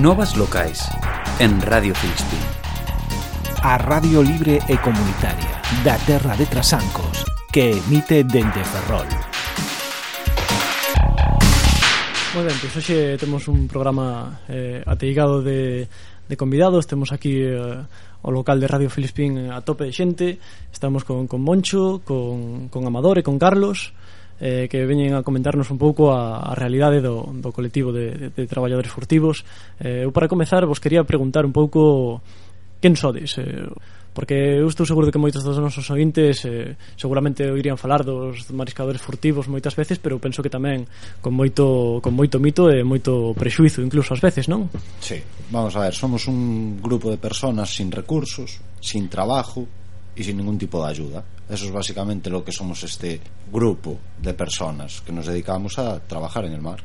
Novas locais en Radio Filispín. A Radio Libre e Comunitaria da Terra de Trasancos que emite dende Ferrol. Moi ben, pois hoxe temos un programa eh, ateigado de, de convidados Temos aquí eh, o local de Radio Filispín a tope de xente Estamos con, con Moncho, con, con Amador e con Carlos eh, que veñen a comentarnos un pouco a, a realidade do, do colectivo de, de, de traballadores furtivos. Eh, eu, para comezar, vos quería preguntar un pouco quen sodes, eh, porque eu estou seguro de que moitos dos nosos ointes eh, seguramente oirían falar dos mariscadores furtivos moitas veces, pero penso que tamén con moito con moito mito e moito prexuizo incluso ás veces, non? Sí, vamos a ver, somos un grupo de personas sin recursos, sin trabajo, y sin ningún tipo de ayuda. Eso es básicamente lo que somos este grupo de personas que nos dedicamos a trabajar en el mar.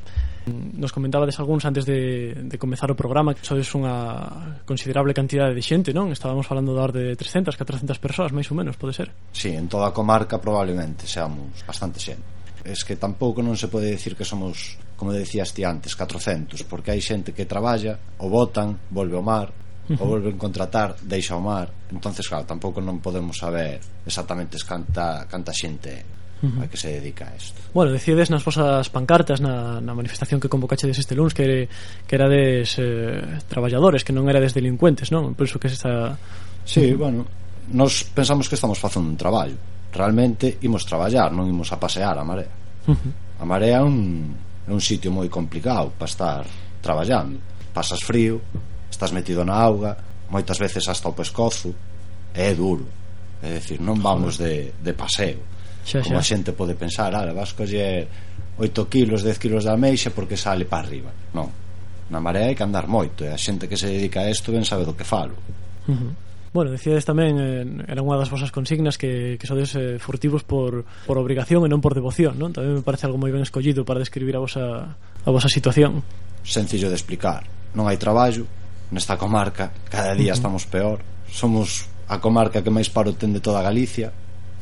Nos comentabades algúns antes de, de comenzar o programa que sodes unha considerable cantidade de xente, non? Estábamos falando de orde de 300, 400 persoas, máis ou menos, pode ser? Sí, en toda a comarca probablemente seamos bastante xente es que tampouco non se pode decir que somos, como decías ti antes, 400, porque hai xente que traballa, o botan, volve ao mar, o volven contratar deixa o mar entonces claro, tampouco non podemos saber exactamente canta, canta xente a que se dedica a isto. Bueno, decides nas vosas pancartas na, na manifestación que convocachedes este lunes que, que era des eh, traballadores, que non era des delincuentes, non? Penso que é esta... Sí, bueno, nos pensamos que estamos facendo un traballo. Realmente imos traballar, non imos a pasear a marea. Uh -huh. A marea é un, é un sitio moi complicado para estar traballando. Pasas frío, estás metido na auga, moitas veces hasta o pescozo, é duro. É dicir, non vamos de, de paseo. Xa, xa. Como a xente pode pensar, ah, vas coller 8 kilos, 10 kilos de ameixa porque sale para arriba. Non. Na marea hai que andar moito, e a xente que se dedica a isto ben sabe do que falo. Uh -huh. Bueno, decíades tamén, eh, era unha das vosas consignas que, que sodes eh, furtivos por, por obrigación e non por devoción, non? Tamén me parece algo moi ben escollido para describir a vosa, a vosa situación. Sencillo de explicar. Non hai traballo, nesta comarca cada día uh -huh. estamos peor somos a comarca que máis paro ten de toda Galicia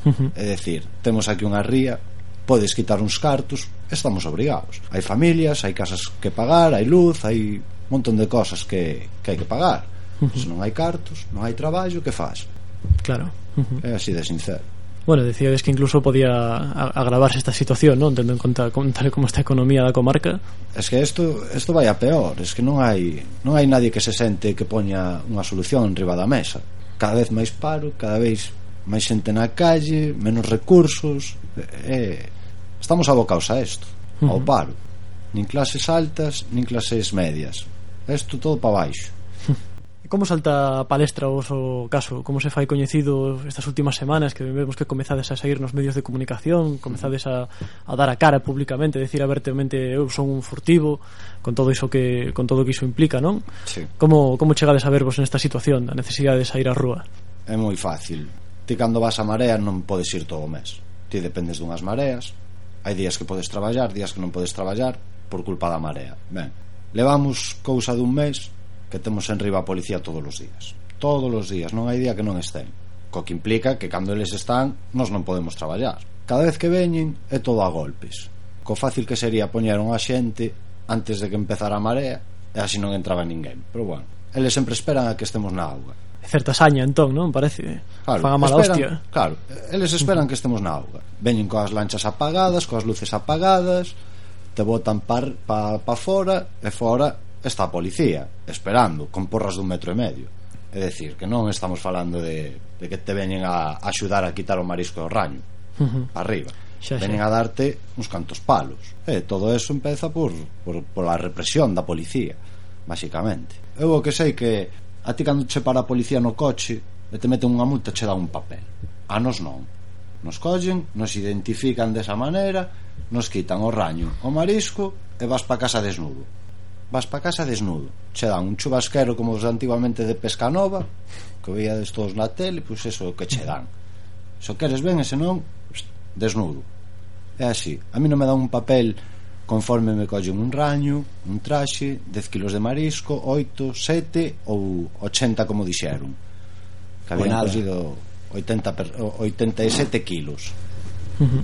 uh -huh. é dicir, temos aquí unha ría podes quitar uns cartos estamos obrigados hai familias, hai casas que pagar hai luz, hai un montón de cosas que, que hai que pagar uh -huh. se non hai cartos, non hai traballo, que faz? claro uh -huh. é así de sincero Bueno, decíades que incluso podía agravarse esta situación, non? Tendo en conta tal como está a economía da comarca. Es que isto, isto vai a peor, es que non hai, non hai nadie que se sente que poña unha solución riba da mesa. Cada vez máis paro, cada vez máis xente na calle, menos recursos, eh, estamos abocados a isto, ao paro. Nin clases altas, nin clases medias. Isto todo para baixo como salta a palestra o vosso caso? Como se fai coñecido estas últimas semanas que vemos que comezades a sair nos medios de comunicación, comezades a, a dar a cara públicamente, decir abertamente eu son un furtivo, con todo iso que con todo que iso implica, non? Sí. Como como chegades a vervos nesta situación, a necesidade de sair á rúa? É moi fácil. Ti cando vas a marea non podes ir todo o mes. Ti dependes dunhas mareas. Hai días que podes traballar, días que non podes traballar por culpa da marea. Ben, levamos cousa dun mes que temos en riba a policía todos os días. Todos os días, non hai día que non estén. Co que implica que cando eles están, nós non podemos traballar. Cada vez que veñen é todo a golpes. Co fácil que sería poñer unha xente antes de que empezara a marea e así non entraba ninguén. Pero bueno, eles sempre esperan a que estemos na auga. Certa saña entón, non? Parece. Claro, Fan a mala esperan, hostia. Claro, eles esperan que estemos na auga. Veñen coas lanchas apagadas, coas luces apagadas, te botan pa, pa, pa fora e fora está a policía esperando con porras dun metro e medio. É dicir, que non estamos falando de, de que te veñen a axudar a quitar o marisco do raño uh -huh. arriba. Xa, xa. venen a darte uns cantos palos. E todo eso empeza por, por, por a represión da policía basicamente. Eu o que sei que a ti cando che para a policía no coche e te meten unha multa che dá un papel. A nos non. Nos collen, nos identifican desa maneira nos quitan o raño o marisco e vas pa casa desnudo vas para casa desnudo che dan un chubasquero como os antiguamente de Pescanova que veíades todos na tele pois pues eso que che dan se queres ben e senón desnudo é así a mí non me dan un papel conforme me collen un raño, un traxe, 10 kilos de marisco, 8, 7 ou 80 como dixeron. Que habían collido 80 per, 87 kilos. Uh -huh.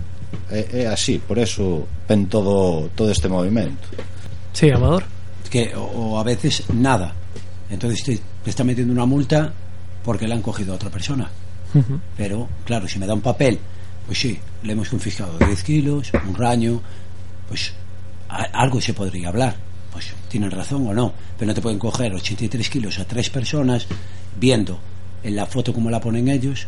É, é así, por eso pen todo todo este movimento. Sí, Amador. Que o, o a veces nada. Entonces te, te está metiendo una multa porque le han cogido a otra persona. Pero claro si me da un papel pues sí le hemos confiscado 10 kilos un raño pues a- algo se podría hablar. Pues tienen razón o no pero no te pueden coger 83 kilos a tres personas viendo en la foto como la ponen ellos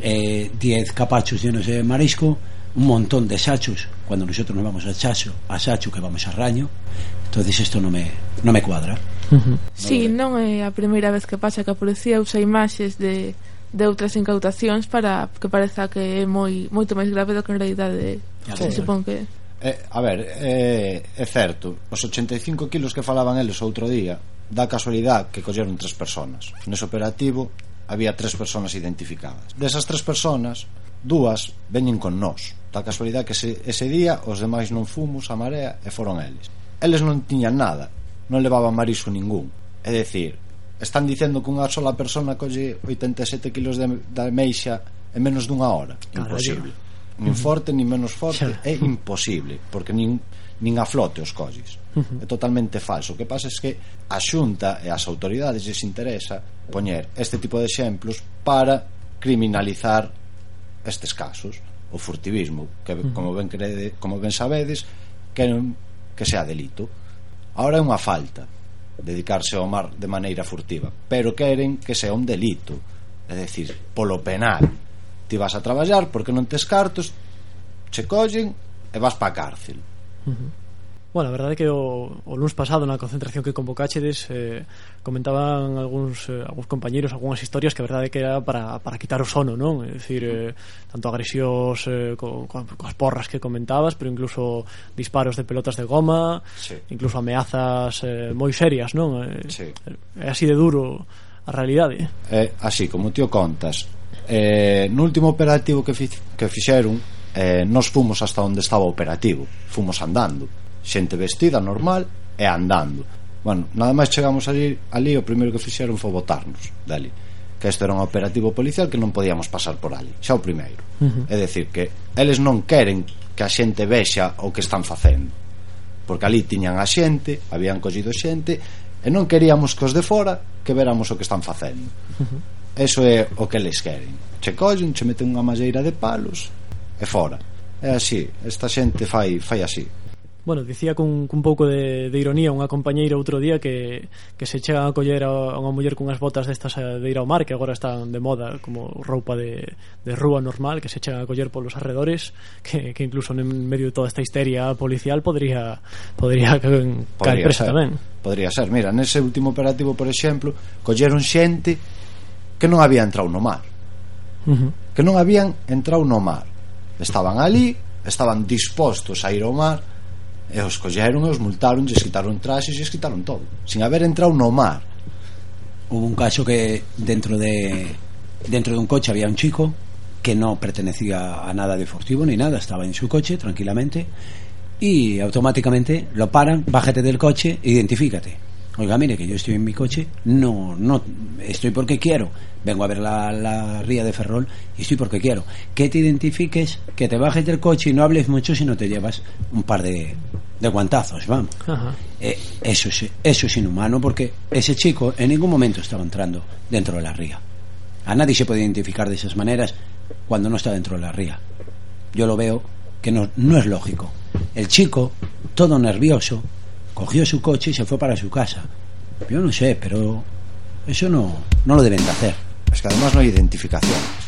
eh, 10 capachos llenos de marisco un montón de Sachos cuando nosotros nos vamos a Chacho, a Sacho que vamos a Raño. Entonces isto no me, no me cuadra. Uh -huh. Sí, non é a primeira vez que pasa que a policía usa imaxes de, de outras incautacións para que pareza que é moi moito máis grave do que en realidade se supón que Eh, a ver, eh, é certo Os 85 kilos que falaban eles outro día Da casualidade que colleron tres personas. Nese operativo había tres personas identificadas. Desas tres personas, dúas veñen con nós. Tal casualidade que ese, ese día os demais non fumos a marea e foron eles. Eles non tiñan nada, non levaban mariso ningún. É dicir, están dicendo que unha sola persona colle 87 kilos de, de meixa en menos dunha hora. Imposible. Nin forte, nin menos forte, Xa. é imposible, porque nin, nin a flote os colles. É totalmente falso. O que pasa é que a Xunta e as autoridades lles interesa poñer este tipo de exemplos para criminalizar estes casos o furtivismo, que uh -huh. como ben crede, como ben sabedes, que non que sea delito. Ahora é unha falta dedicarse ao mar de maneira furtiva, pero queren que sea un delito, é dicir, polo penal. Ti vas a traballar porque non tes cartos, che collen e vas pa cárcel. Uh -huh. Bueno, a verdade é que o, o luns pasado na concentración que convocáchedes eh, comentaban algúns, eh, algúns compañeros algunhas historias que a verdade é que era para, para quitar o sono, non? É dicir, eh, tanto agresións eh, co, co, coas porras que comentabas, pero incluso disparos de pelotas de goma, sí. incluso ameazas eh, moi serias, non? Eh, sí. Eh, é así de duro a realidade. É eh, así, como tío contas, eh, no último operativo que, fi, que fixeron, eh, nos fomos hasta onde estaba o operativo, fomos andando xente vestida normal e andando. Bueno, nada máis chegamos ali, ali o primeiro que fixeron foi botarnos dali que isto era un operativo policial que non podíamos pasar por ali xa o primeiro. Uh -huh. é dicir que eles non queren que a xente vexa o que están facendo porque ali tiñan a xente habían collido xente e non queríamos que os de fora que veramos o que están facendo. Uh -huh. eso é o que eles queren. Che collen, che meten unha malleira de palos e fora. É así, esta xente fai, fai así. Bueno, dicía cun, cun pouco de, de ironía unha compañeira outro día que, que se chegan a coller a, a unha muller cunhas botas destas eh, de ir ao mar que agora están de moda como roupa de, de rúa normal que se chegan a coller polos arredores que, que incluso en medio de toda esta histeria policial podría podría, podría caer presa ser, tamén. Podría ser, mira, nese último operativo por exemplo, colleron xente que non había entrado no mar. Uh -huh. que non habían entrado no mar. Estaban ali, estaban dispostos a ir ao mar E os colleron, os multaron, lles quitaron traxes, lles quitaron todo, sin haber entrado no mar. Hubo un caso que dentro de dentro de un coche había un chico que no pertenecía a nada deportivo ni nada, estaba en su coche tranquilamente y automáticamente lo paran, bájate del coche, identifícate Oiga, mire que yo estoy en mi coche, no, no, estoy porque quiero. Vengo a ver la, la ría de Ferrol y estoy porque quiero. Que te identifiques, que te bajes del coche y no hables mucho si no te llevas un par de, de guantazos, vamos. Eh, eso, es, eso es inhumano porque ese chico en ningún momento estaba entrando dentro de la ría. A nadie se puede identificar de esas maneras cuando no está dentro de la ría. Yo lo veo que no, no es lógico. El chico, todo nervioso, cogió su coche y se fue para su casa. Yo no sé, pero eso no, no lo deben de hacer. es que además non hai identificación